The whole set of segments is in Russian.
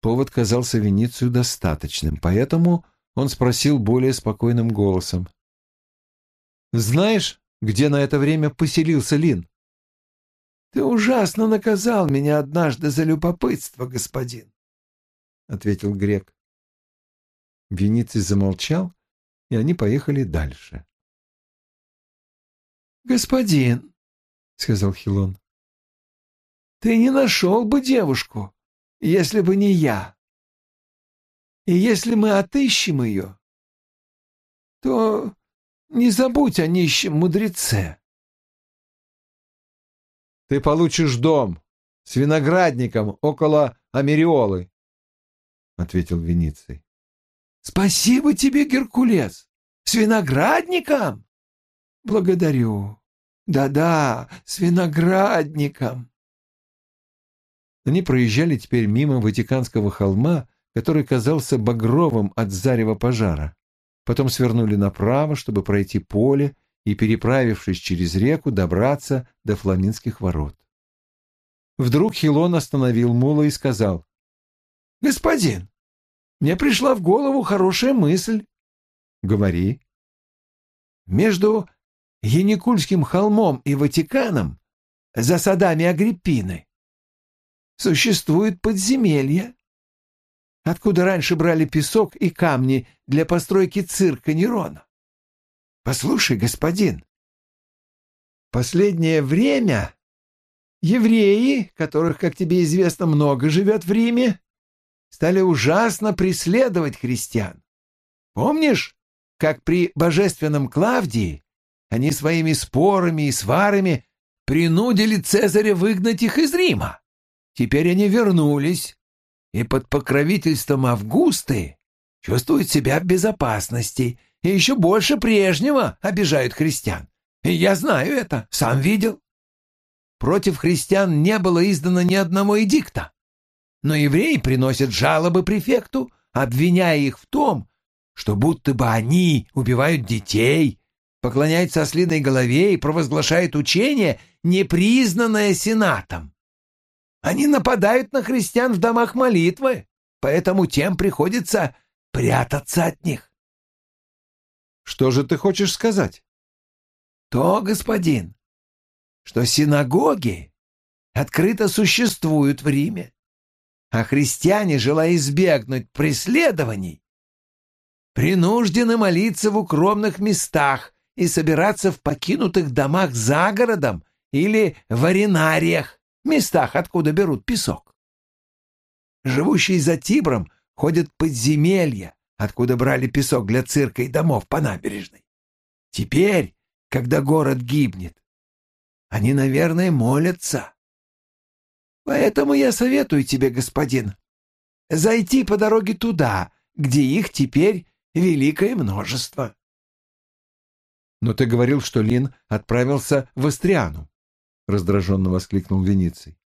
повод казался Веницию достаточным, поэтому он спросил более спокойным голосом. «Знаешь, где на это время поселился Лин?» «Ты ужасно наказал меня однажды за любопытство, господин», — ответил грек. Вениций замолчал, и они поехали дальше. «Господин», — сказал Хилон, — «ты не нашел бы девушку, если бы не я. И если мы отыщем ее, то не забудь о нищем мудреце». «Ты получишь дом с виноградником около Америолы», — ответил Вениций. «Спасибо тебе, Геркулес! С виноградником?» «Благодарю. Да-да, с виноградником». Они проезжали теперь мимо Ватиканского холма, который казался багровым от зарева пожара. Потом свернули направо, чтобы пройти поле и, переправившись через реку, добраться до Фламинских ворот. Вдруг Хилон остановил мула и сказал, «Господин, мне пришла в голову хорошая мысль». «Говори». «Между Яникульским холмом и Ватиканом, за садами Агриппины, существует подземелье, откуда раньше брали песок и камни для постройки цирка Нерона. Послушай, господин, последнее время евреи, которых, как тебе известно, много живет в Риме, стали ужасно преследовать христиан. Помнишь, как при божественном Клавдии они своими спорами и сварами принудили Цезаря выгнать их из Рима? Теперь они вернулись, и под покровительством Августы чувствуют себя в безопасности и еще больше прежнего обижают христиан. И я знаю это, сам видел. Против христиан не было издано ни одного эдикта. Но евреи приносят жалобы префекту, обвиняя их в том, что будто бы они убивают детей, поклоняются ослиной голове и провозглашают учение, непризнанное Сенатом. Они нападают на христиан в домах молитвы, поэтому тем приходится прятаться от них. Что же ты хочешь сказать? То, господин, что синагоги открыто существуют в Риме, а христиане, желая избегнуть преследований, принуждены молиться в укромных местах и собираться в покинутых домах за городом или в аренариях, местах, откуда берут песок. Живущие за Тибром ходят подземелья, откуда брали песок для цирка и домов по набережной. Теперь, когда город гибнет, они, наверное, молятся. Поэтому я советую тебе, господин, зайти по дороге туда, где их теперь великое множество. Но ты говорил, что Лин отправился в Астриану, — раздраженно воскликнул Вениций.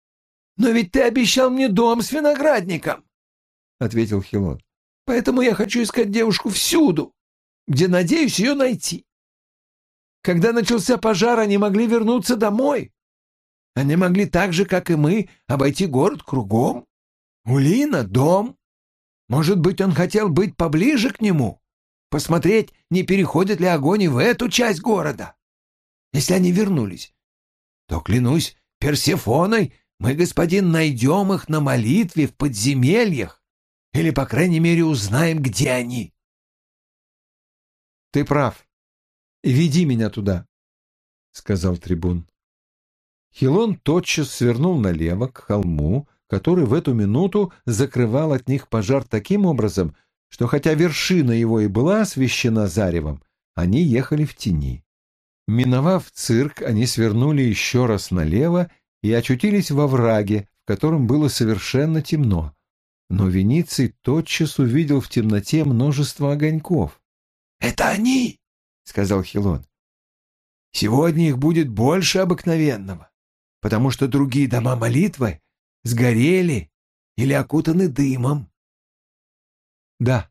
Но ведь ты обещал мне дом с виноградником, — ответил Хилон. Поэтому я хочу искать девушку всюду, где надеюсь ее найти. Когда начался пожар, они могли вернуться домой, они могли так же, как и мы, обойти город кругом. У дом. Может быть, он хотел быть поближе к нему, посмотреть, не переходит ли огонь и в эту часть города. Если они вернулись, то, клянусь, Персефоной мы, господин, найдем их на молитве в подземельях или, по крайней мере, узнаем, где они. Ты прав. Веди меня туда, — сказал трибун. Хилон тотчас свернул налево к холму, который в эту минуту закрывал от них пожар таким образом, что хотя вершина его и была освещена заревом, они ехали в тени. Миновав цирк, они свернули еще раз налево и очутились во враге, в котором было совершенно темно. Но Вениций тотчас увидел в темноте множество огоньков. «Это они!» — сказал Хилон. «Сегодня их будет больше обыкновенного потому что другие дома молитвы сгорели или окутаны дымом. — Да,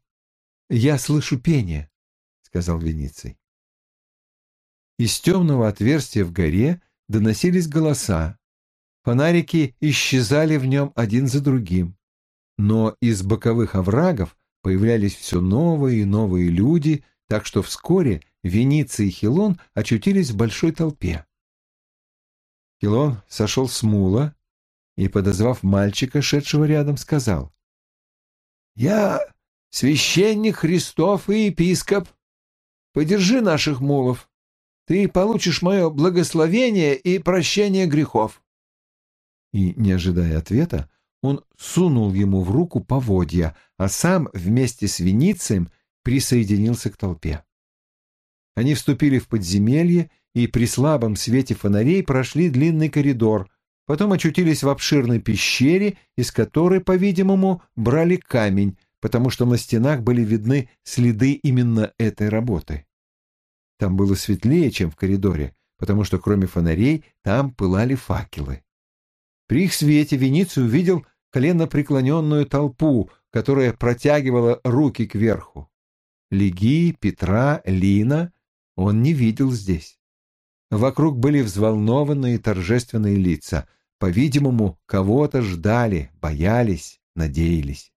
я слышу пение, — сказал Вениций. Из темного отверстия в горе доносились голоса. Фонарики исчезали в нем один за другим. Но из боковых оврагов появлялись все новые и новые люди, так что вскоре Вениция и Хилон очутились в большой толпе. Хилон сошел с мула и, подозвав мальчика, шедшего рядом, сказал, «Я священник Христов и епископ. Подержи наших мулов. Ты получишь мое благословение и прощение грехов». И, не ожидая ответа, он сунул ему в руку поводья, а сам вместе с Веницием присоединился к толпе. Они вступили в подземелье и при слабом свете фонарей прошли длинный коридор, потом очутились в обширной пещере, из которой, по-видимому, брали камень, потому что на стенах были видны следы именно этой работы. Там было светлее, чем в коридоре, потому что кроме фонарей там пылали факелы. При их свете Вениций увидел коленопреклоненную толпу, которая протягивала руки кверху. Леги, Петра, Лина он не видел здесь. Вокруг были взволнованные торжественные лица. По-видимому, кого-то ждали, боялись, надеялись.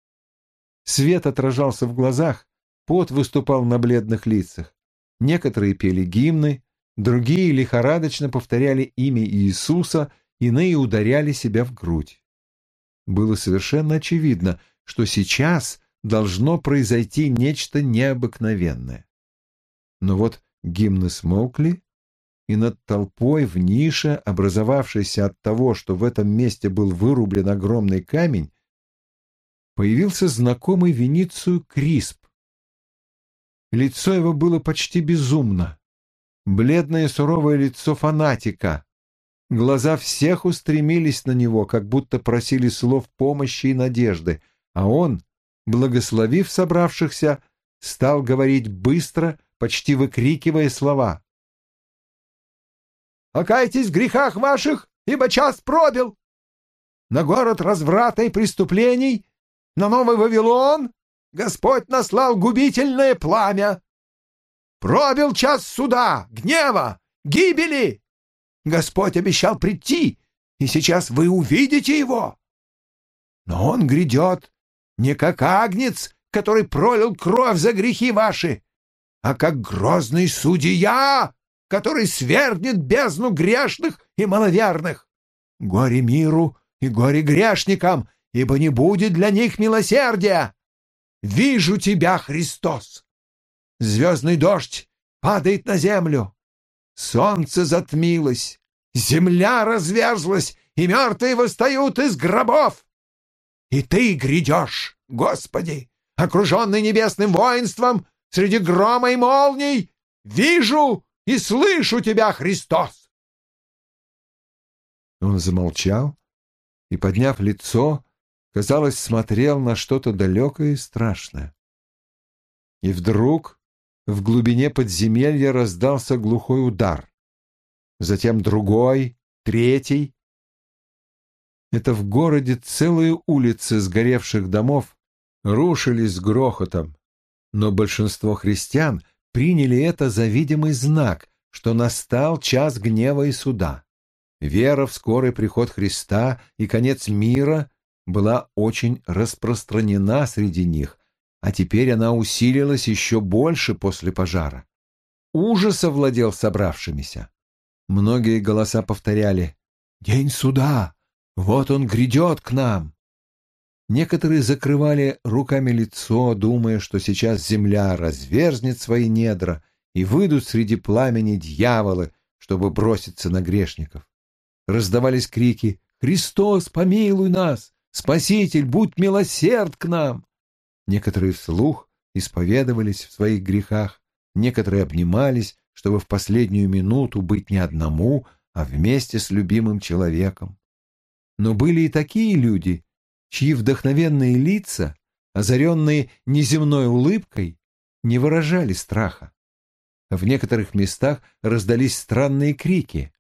Свет отражался в глазах, пот выступал на бледных лицах. Некоторые пели гимны, другие лихорадочно повторяли имя Иисуса — иные ударяли себя в грудь. Было совершенно очевидно, что сейчас должно произойти нечто необыкновенное. Но вот гимны смолкли, и над толпой в нише, образовавшейся от того, что в этом месте был вырублен огромный камень, появился знакомый Веницию Крисп. Лицо его было почти безумно. Бледное суровое лицо фанатика, Глаза всех устремились на него, как будто просили слов помощи и надежды, а он, благословив собравшихся, стал говорить быстро, почти выкрикивая слова. «Покайтесь в грехах ваших, ибо час пробил! На город разврата и преступлений, на Новый Вавилон Господь наслал губительное пламя! Пробил час суда, гнева, гибели!» Господь обещал прийти, и сейчас вы увидите его. Но он грядет не как агнец, который пролил кровь за грехи ваши, а как грозный судья, который свергнет бездну грешных и маловерных. Горе миру и горе грешникам, ибо не будет для них милосердия. Вижу тебя, Христос. Звездный дождь падает на землю. Солнце затмилось, земля разверзлась, и мертвые восстают из гробов. И ты грядешь, Господи, окруженный небесным воинством, среди грома и молний, вижу и слышу тебя, Христос. Он замолчал и, подняв лицо, казалось, смотрел на что-то далекое и страшное. И вдруг в глубине подземелья раздался глухой удар. Затем другой, третий. Это в городе целые улицы сгоревших домов рушились с грохотом, но большинство христиан приняли это за видимый знак, что настал час гнева и суда. Вера в скорый приход Христа и конец мира была очень распространена среди них, а теперь она усилилась еще больше после пожара. Ужас овладел собравшимися. Многие голоса повторяли «День суда! Вот он грядет к нам!» Некоторые закрывали руками лицо, думая, что сейчас земля разверзнет свои недра и выйдут среди пламени дьяволы, чтобы броситься на грешников. Раздавались крики «Христос, помилуй нас! Спаситель, будь милосерд к нам!» Некоторые вслух исповедовались в своих грехах, некоторые обнимались, чтобы в последнюю минуту быть не одному, а вместе с любимым человеком. Но были и такие люди, чьи вдохновенные лица, озаренные неземной улыбкой, не выражали страха. В некоторых местах раздались странные крики.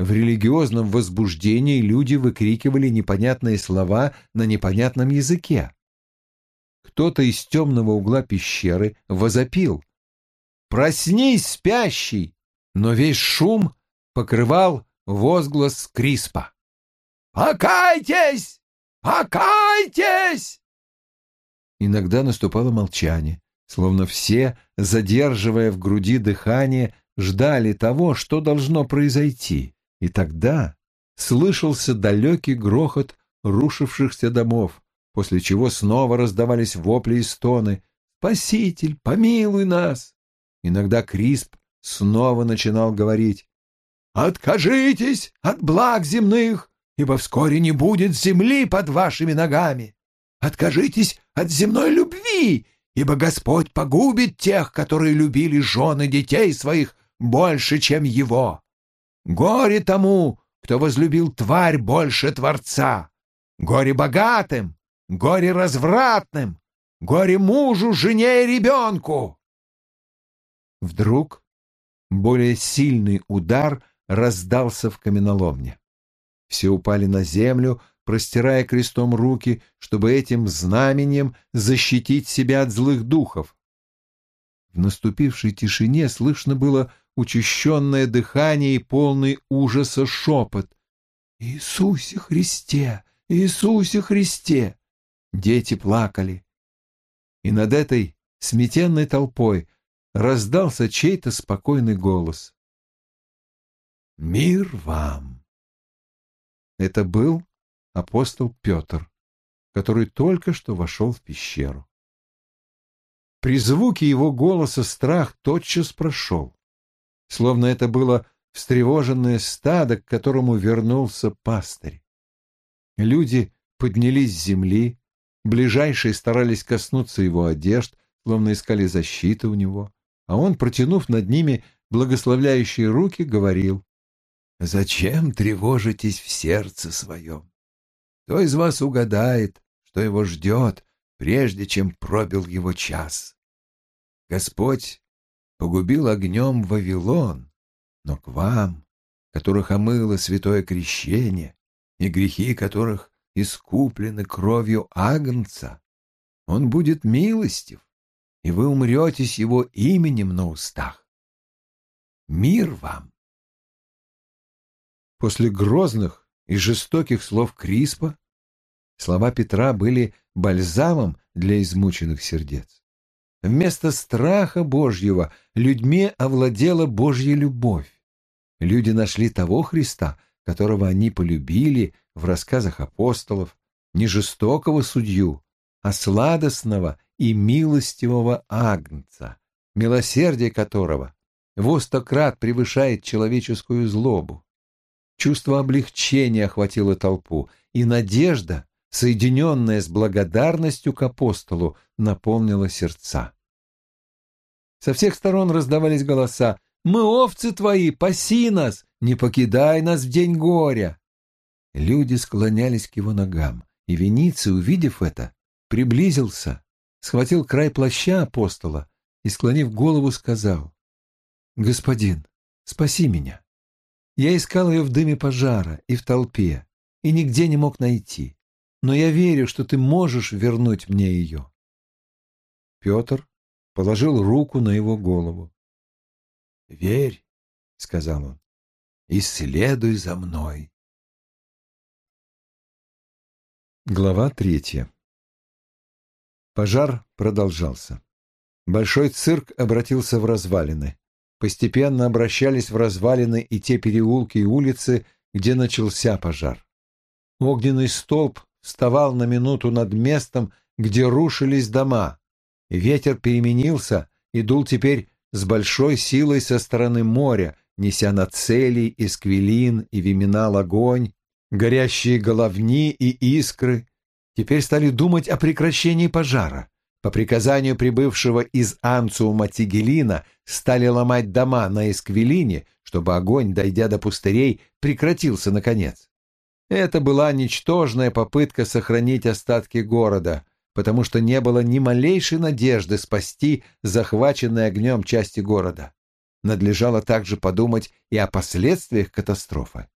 В религиозном возбуждении люди выкрикивали непонятные слова на непонятном языке кто-то из темного угла пещеры возопил. «Проснись, спящий!» Но весь шум покрывал возглас Криспа. «Покайтесь! Покайтесь! Иногда наступало молчание, словно все, задерживая в груди дыхание, ждали того, что должно произойти. И тогда слышался далекий грохот рушившихся домов, после чего снова раздавались вопли и стоны «Спаситель, помилуй нас!» Иногда Крисп снова начинал говорить «Откажитесь от благ земных, ибо вскоре не будет земли под вашими ногами! Откажитесь от земной любви, ибо Господь погубит тех, которые любили жены детей своих больше, чем Его! Горе тому, кто возлюбил тварь больше Творца! Горе богатым, горе развратным, горе мужу, жене и ребенку!» Вдруг более сильный удар раздался в каменоломне. Все упали на землю, простирая крестом руки, чтобы этим знаменем защитить себя от злых духов. В наступившей тишине слышно было учащенное дыхание и полный ужаса шепот. «Иисусе Христе! Иисусе Христе!» Дети плакали. И над этой сметенной толпой раздался чей-то спокойный голос. «Мир вам!» Это был апостол Петр, который только что вошел в пещеру. При звуке его голоса страх тотчас прошел, словно это было встревоженное стадо, к которому вернулся пастырь. Люди поднялись с земли, ближайшие старались коснуться его одежд, словно искали защиты у него а он, протянув над ними благословляющие руки, говорил, «Зачем тревожитесь в сердце своем? Кто из вас угадает, что его ждет, прежде чем пробил его час? Господь погубил огнем Вавилон, но к вам, которых омыло святое крещение, и грехи которых искуплены кровью Агнца, он будет милостив и вы умрете с его именем на устах. Мир вам! После грозных и жестоких слов Криспа слова Петра были бальзамом для измученных сердец. Вместо страха Божьего людьми овладела Божья любовь. Люди нашли того Христа, которого они полюбили в рассказах апостолов, не жестокого судью, а сладостного и милостивого Агнца, милосердие которого в стократ превышает человеческую злобу. Чувство облегчения охватило толпу, и надежда, соединенная с благодарностью к апостолу, наполнила сердца. Со всех сторон раздавались голоса «Мы овцы твои, паси нас! Не покидай нас в день горя!» Люди склонялись к его ногам, и Вениций, увидев это, приблизился схватил край плаща апостола и, склонив голову, сказал, «Господин, спаси меня. Я искал ее в дыме пожара и в толпе, и нигде не мог найти, но я верю, что ты можешь вернуть мне ее». Петр положил руку на его голову. «Верь», — сказал он, — «и следуй за мной». Глава третья Пожар продолжался. Большой цирк обратился в развалины. Постепенно обращались в развалины и те переулки и улицы, где начался пожар. Огненный столб вставал на минуту над местом, где рушились дома. Ветер переменился и дул теперь с большой силой со стороны моря, неся на цели, эсквилин и виминал огонь, горящие головни и искры, теперь стали думать о прекращении пожара. По приказанию прибывшего из Анциума Тигелина стали ломать дома на Эсквилине, чтобы огонь, дойдя до пустырей, прекратился наконец. Это была ничтожная попытка сохранить остатки города, потому что не было ни малейшей надежды спасти захваченные огнем части города. Надлежало также подумать и о последствиях катастрофы.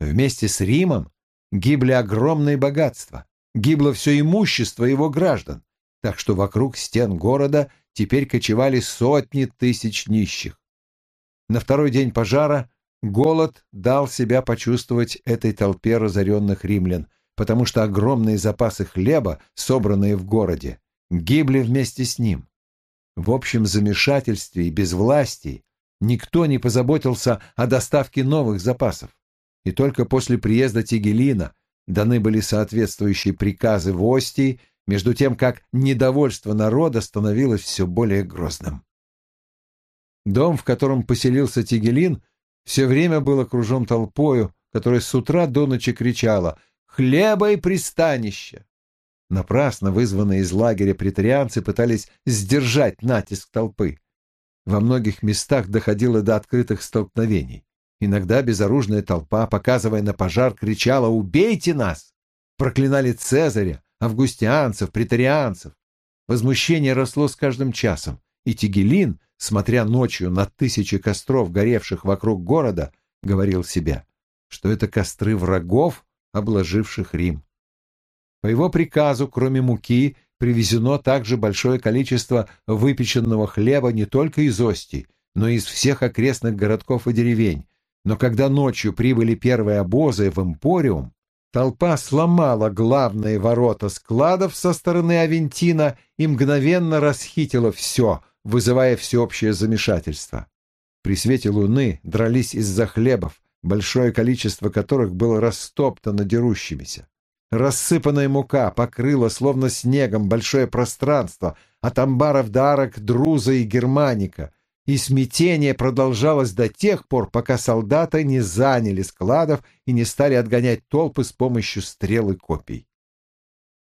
Вместе с Римом гибли огромные богатства гибло все имущество его граждан, так что вокруг стен города теперь кочевали сотни тысяч нищих. На второй день пожара голод дал себя почувствовать этой толпе разоренных римлян, потому что огромные запасы хлеба, собранные в городе, гибли вместе с ним. В общем замешательстве и безвластии никто не позаботился о доставке новых запасов. И только после приезда Тигелина даны были соответствующие приказы в Остии, между тем как недовольство народа становилось все более грозным. Дом, в котором поселился Тигелин, все время был окружен толпою, которая с утра до ночи кричала «Хлеба и пристанище!». Напрасно вызванные из лагеря претарианцы пытались сдержать натиск толпы. Во многих местах доходило до открытых столкновений. Иногда безоружная толпа, показывая на пожар, кричала «Убейте нас!». Проклинали Цезаря, августианцев, претарианцев. Возмущение росло с каждым часом, и Тигелин, смотря ночью на тысячи костров, горевших вокруг города, говорил себе, что это костры врагов, обложивших Рим. По его приказу, кроме муки, привезено также большое количество выпеченного хлеба не только из Ости, но и из всех окрестных городков и деревень. Но когда ночью прибыли первые обозы в Эмпориум, толпа сломала главные ворота складов со стороны Авентина и мгновенно расхитила все — вызывая всеобщее замешательство. При свете луны дрались из-за хлебов, большое количество которых было растоптано дерущимися. Рассыпанная мука покрыла словно снегом большое пространство от амбаров до арок Друза и Германика, и смятение продолжалось до тех пор, пока солдаты не заняли складов и не стали отгонять толпы с помощью стрел и копий.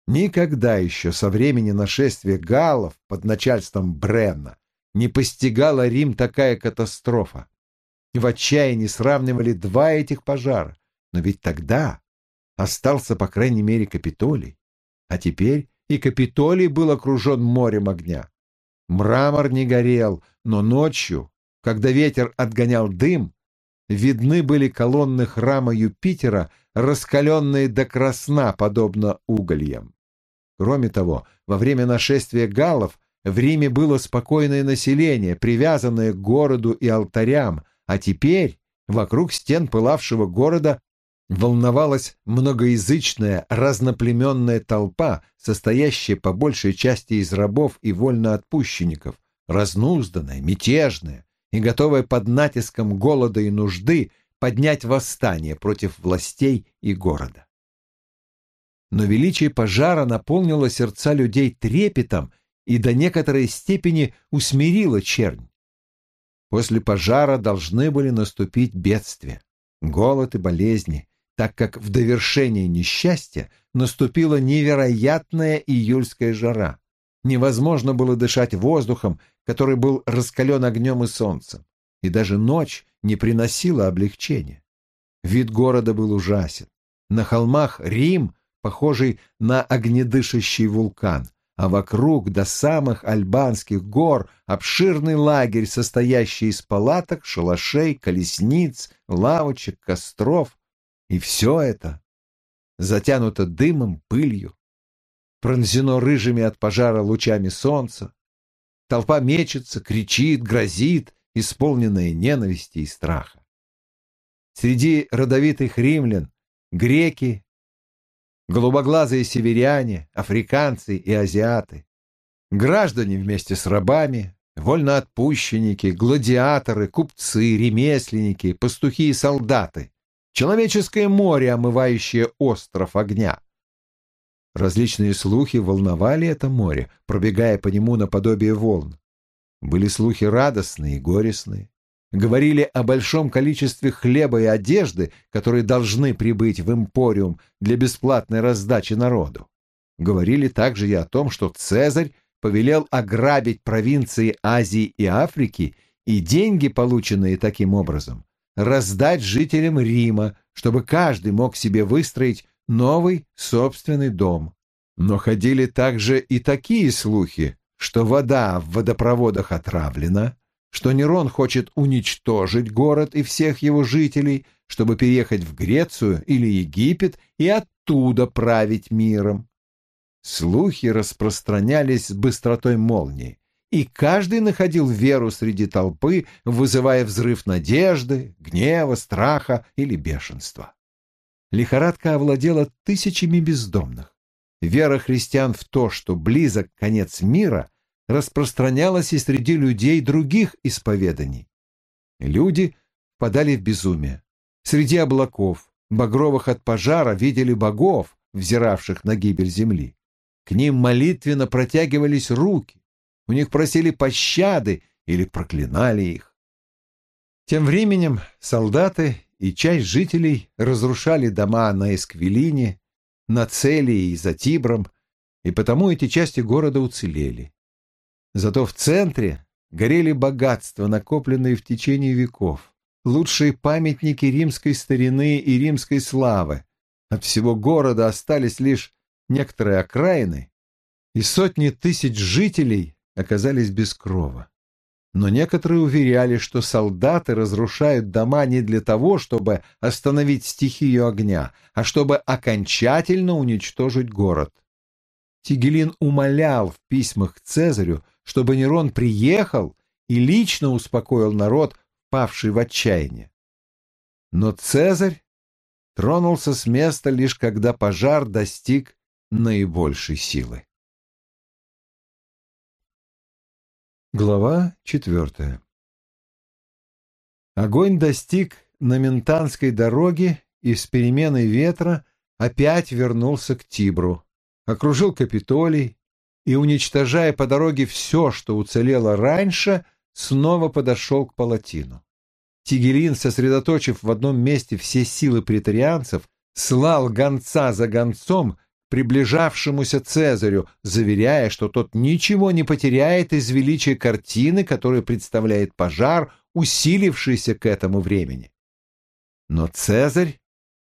Никогда еще со времени нашествия галлов под начальством Бренна не постигала Рим такая катастрофа. В отчаянии сравнивали два этих пожара, но ведь тогда остался, по крайней мере, Капитолий, а теперь и Капитолий был окружен морем огня. Мрамор не горел, но ночью, когда ветер отгонял дым, видны были колонны храма Юпитера, раскаленные до красна, подобно угольям. Кроме того, во время нашествия галлов в Риме было спокойное население, привязанное к городу и алтарям, а теперь вокруг стен пылавшего города волновалась многоязычная разноплеменная толпа, состоящая по большей части из рабов и вольноотпущенников, разнузданная, мятежная и готовая под натиском голода и нужды поднять восстание против властей и города но величие пожара наполнило сердца людей трепетом и до некоторой степени усмирило чернь. После пожара должны были наступить бедствия, голод и болезни, так как в довершение несчастья наступила невероятная июльская жара. Невозможно было дышать воздухом, который был раскален огнем и солнцем, и даже ночь не приносила облегчения. Вид города был ужасен. На холмах Рим похожий на огнедышащий вулкан, а вокруг до самых альбанских гор обширный лагерь, состоящий из палаток, шалашей, колесниц, лавочек, костров. И все это затянуто дымом, пылью, пронзено рыжими от пожара лучами солнца. Толпа мечется, кричит, грозит, исполненная ненависти и страха. Среди родовитых римлян греки, голубоглазые северяне, африканцы и азиаты, граждане вместе с рабами, вольноотпущенники, гладиаторы, купцы, ремесленники, пастухи и солдаты, человеческое море, омывающее остров огня. Различные слухи волновали это море, пробегая по нему наподобие волн. Были слухи радостные и горестные говорили о большом количестве хлеба и одежды, которые должны прибыть в Эмпориум для бесплатной раздачи народу. Говорили также и о том, что Цезарь повелел ограбить провинции Азии и Африки и деньги, полученные таким образом, раздать жителям Рима, чтобы каждый мог себе выстроить новый собственный дом. Но ходили также и такие слухи, что вода в водопроводах отравлена, что Нерон хочет уничтожить город и всех его жителей, чтобы переехать в Грецию или Египет и оттуда править миром. Слухи распространялись с быстротой молнии, и каждый находил веру среди толпы, вызывая взрыв надежды, гнева, страха или бешенства. Лихорадка овладела тысячами бездомных. Вера христиан в то, что близок конец мира, распространялась и среди людей других исповеданий. Люди впадали в безумие. Среди облаков, багровых от пожара, видели богов, взиравших на гибель земли. К ним молитвенно протягивались руки, у них просили пощады или проклинали их. Тем временем солдаты и часть жителей разрушали дома на Эсквилине, на Целии и за Тибром, и потому эти части города уцелели. Зато в центре горели богатства, накопленные в течение веков, лучшие памятники римской старины и римской славы. От всего города остались лишь некоторые окраины, и сотни тысяч жителей оказались без крова но некоторые уверяли, что солдаты разрушают дома не для того, чтобы остановить стихию огня, а чтобы окончательно уничтожить город. Тигелин умолял в письмах к Цезарю, чтобы Нерон приехал и лично успокоил народ, павший в отчаяние. Но Цезарь тронулся с места лишь когда пожар достиг наибольшей силы. Глава четвертая Огонь достиг Наментанской дороги и с переменой ветра опять вернулся к Тибру, окружил Капитолий и, уничтожая по дороге все, что уцелело раньше, снова подошел к Палатину. Тигелин, сосредоточив в одном месте все силы претарианцев, слал гонца за гонцом приближавшемуся Цезарю, заверяя, что тот ничего не потеряет из величия картины, которую представляет пожар, усилившийся к этому времени. Но Цезарь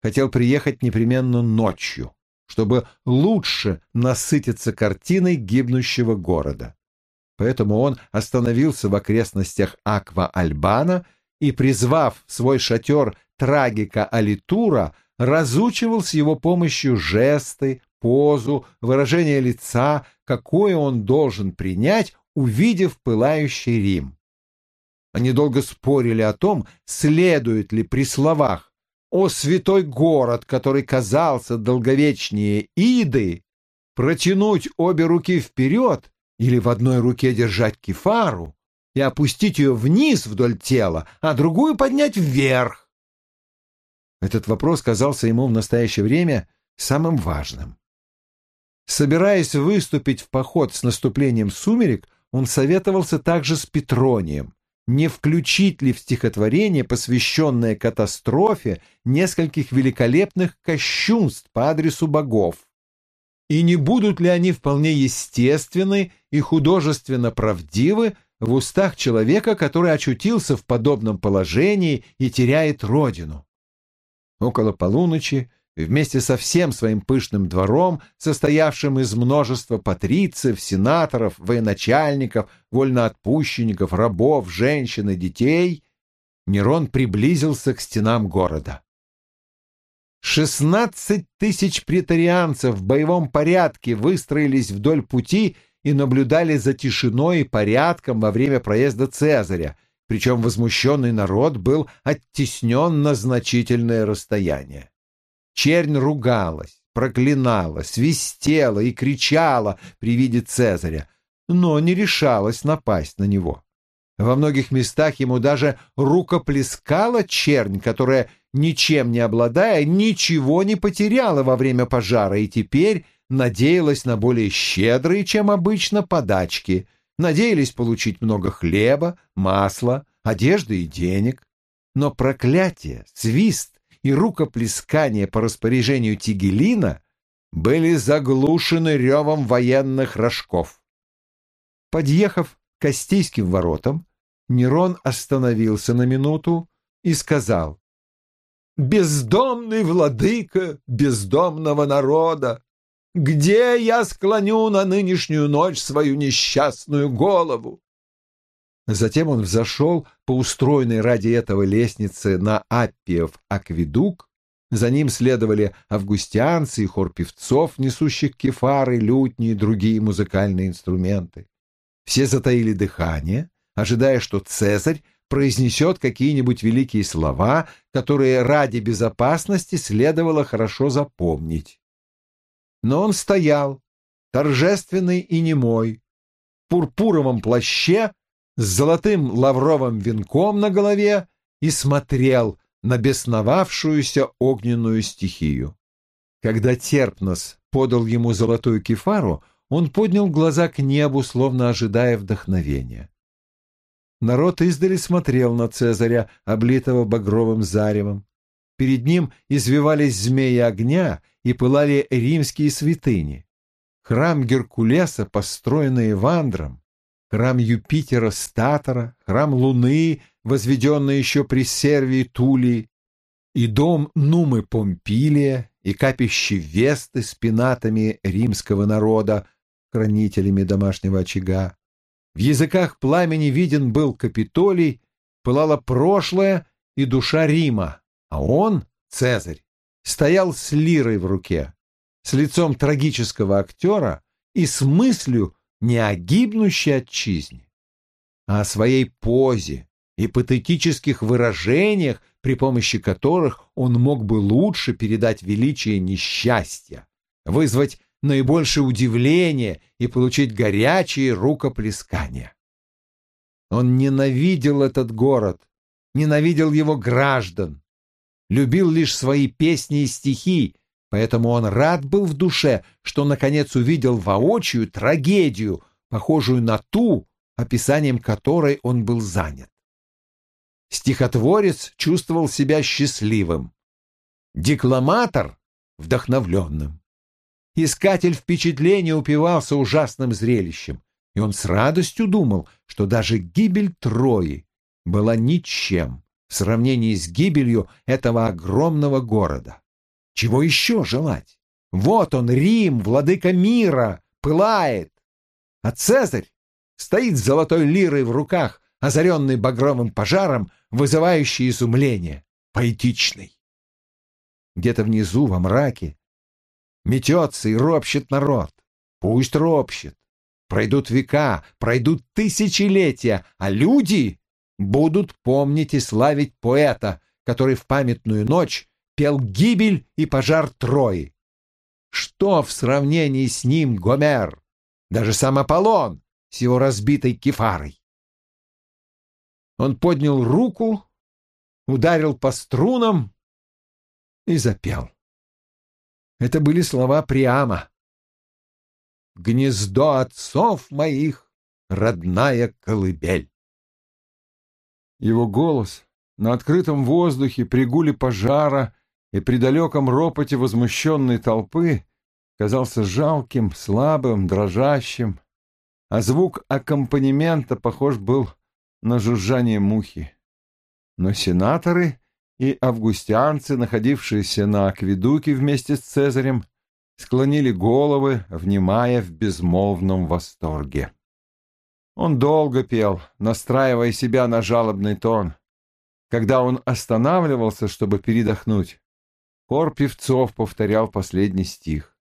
хотел приехать непременно ночью, чтобы лучше насытиться картиной гибнущего города. Поэтому он остановился в окрестностях Аква-Альбана и, призвав свой шатер трагика Алитура, разучивал с его помощью жесты, позу, выражение лица, какое он должен принять, увидев пылающий Рим. Они долго спорили о том, следует ли при словах «О святой город, который казался долговечнее Иды», протянуть обе руки вперед или в одной руке держать кефару и опустить ее вниз вдоль тела, а другую поднять вверх. Этот вопрос казался ему в настоящее время самым важным. Собираясь выступить в поход с наступлением сумерек, он советовался также с Петронием, не включить ли в стихотворение, посвященное катастрофе, нескольких великолепных кощунств по адресу богов. И не будут ли они вполне естественны и художественно правдивы в устах человека, который очутился в подобном положении и теряет родину? Около полуночи вместе со всем своим пышным двором, состоявшим из множества патрициев, сенаторов, военачальников, вольноотпущенников, рабов, женщин и детей, Нерон приблизился к стенам города. Шестнадцать тысяч претарианцев в боевом порядке выстроились вдоль пути и наблюдали за тишиной и порядком во время проезда Цезаря, причем возмущенный народ был оттеснен на значительное расстояние. Чернь ругалась, проклинала, свистела и кричала при виде Цезаря, но не решалась напасть на него. Во многих местах ему даже рукоплескала чернь, которая, ничем не обладая, ничего не потеряла во время пожара и теперь надеялась на более щедрые, чем обычно, подачки, надеялись получить много хлеба, масла, одежды и денег. Но проклятие, свист и рукоплескания по распоряжению Тигелина были заглушены ревом военных рожков. Подъехав к Остийским воротам, Нерон остановился на минуту и сказал «Бездомный владыка бездомного народа, где я склоню на нынешнюю ночь свою несчастную голову? Затем он взошел по устроенной ради этого лестнице на Аппиев акведук. За ним следовали августианцы и хор певцов, несущих кефары, лютни и другие музыкальные инструменты. Все затаили дыхание, ожидая, что Цезарь произнесет какие-нибудь великие слова, которые ради безопасности следовало хорошо запомнить. но он стоял, торжественный и немой, в пурпуровом плаще с золотым лавровым венком на голове и смотрел на бесновавшуюся огненную стихию. Когда Терпнос подал ему золотую кефару, он поднял глаза к небу, словно ожидая вдохновения. Народ издали смотрел на Цезаря, облитого багровым заревом. Перед ним извивались змеи огня и пылали римские святыни. Храм Геркулеса, построенный Вандром, храм Юпитера Статора, храм Луны, возведенный еще при Сервии Тулии, и дом Нумы Помпилия, и капище Весты с пенатами римского народа, хранителями домашнего очага. В языках пламени виден был Капитолий, пылало прошлое и душа Рима, а он, Цезарь, стоял с лирой в руке, с лицом трагического актера и с мыслью не о гибнущей отчизне, а о своей позе и патетических выражениях, при помощи которых он мог бы лучше передать величие несчастья, вызвать наибольшее удивление и получить горячие рукоплескания. Он ненавидел этот город, ненавидел его граждан, любил лишь свои песни и стихи, поэтому он рад был в душе, что наконец увидел воочию трагедию, похожую на ту, описанием которой он был занят. Стихотворец чувствовал себя счастливым, декламатор — вдохновленным. Искатель впечатлений упивался ужасным зрелищем, и он с радостью думал, что даже гибель Трои была ничем в сравнении с гибелью этого огромного города. Чего еще желать? Вот он, Рим, владыка мира, пылает. А Цезарь стоит с золотой лирой в руках, озаренный багровым пожаром, вызывающий изумление, поэтичный. Где-то внизу, во мраке, Метется и ропщет народ. Пусть ропщет. Пройдут века, пройдут тысячелетия, а люди будут помнить и славить поэта, который в памятную ночь пел гибель и пожар Трои. Что в сравнении с ним Гомер, даже сам Аполлон с его разбитой кефарой? Он поднял руку, ударил по струнам и запел. Это были слова Приама. «Гнездо отцов моих, родная колыбель». Его голос на открытом воздухе при гуле пожара и при далеком ропоте возмущенной толпы казался жалким, слабым, дрожащим, а звук аккомпанемента похож был на жужжание мухи. Но сенаторы и августианцы, находившиеся на акведуке вместе с Цезарем, склонили головы, внимая в безмолвном восторге. Он долго пел, настраивая себя на жалобный тон. Когда он останавливался, чтобы передохнуть, хор певцов повторял последний стих.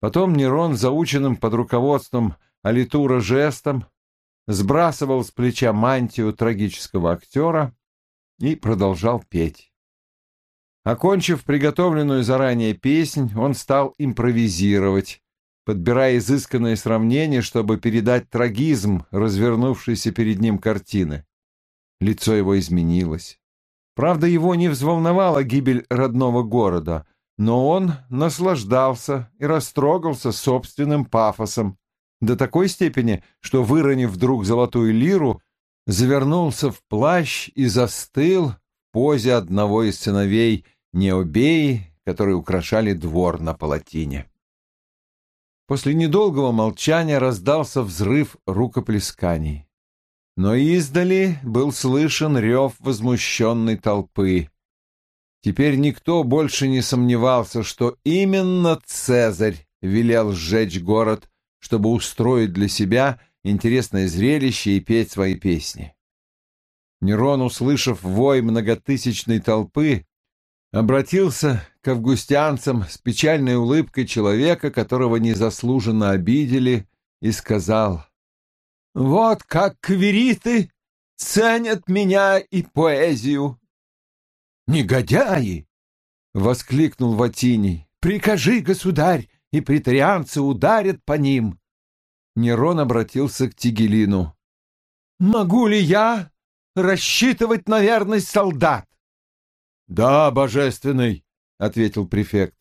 Потом Нерон, заученным под руководством Алитура жестом, сбрасывал с плеча мантию трагического актера и продолжал петь. Окончив приготовленную заранее песнь, он стал импровизировать, подбирая изысканные сравнения, чтобы передать трагизм развернувшейся перед ним картины. Лицо его изменилось. Правда, его не взволновала гибель родного города, но он наслаждался и растрогался собственным пафосом до такой степени, что, выронив вдруг золотую лиру, завернулся в плащ и застыл в позе одного из сыновей Необеи, которые украшали двор на палатине. После недолгого молчания раздался взрыв рукоплесканий. Но издали был слышен рев возмущенной толпы. Теперь никто больше не сомневался, что именно Цезарь велел сжечь город, чтобы устроить для себя — интересное зрелище и петь свои песни. Нерон, услышав вой многотысячной толпы, обратился к августианцам с печальной улыбкой человека, которого незаслуженно обидели, и сказал, «Вот как квериты ценят меня и поэзию!» «Негодяи!» — воскликнул Ватиний. «Прикажи, государь, и претарианцы ударят по ним. Нерон обратился к Тигелину. «Могу ли я рассчитывать на верность солдат?» «Да, божественный», — ответил префект.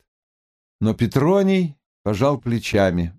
Но Петроний пожал плечами.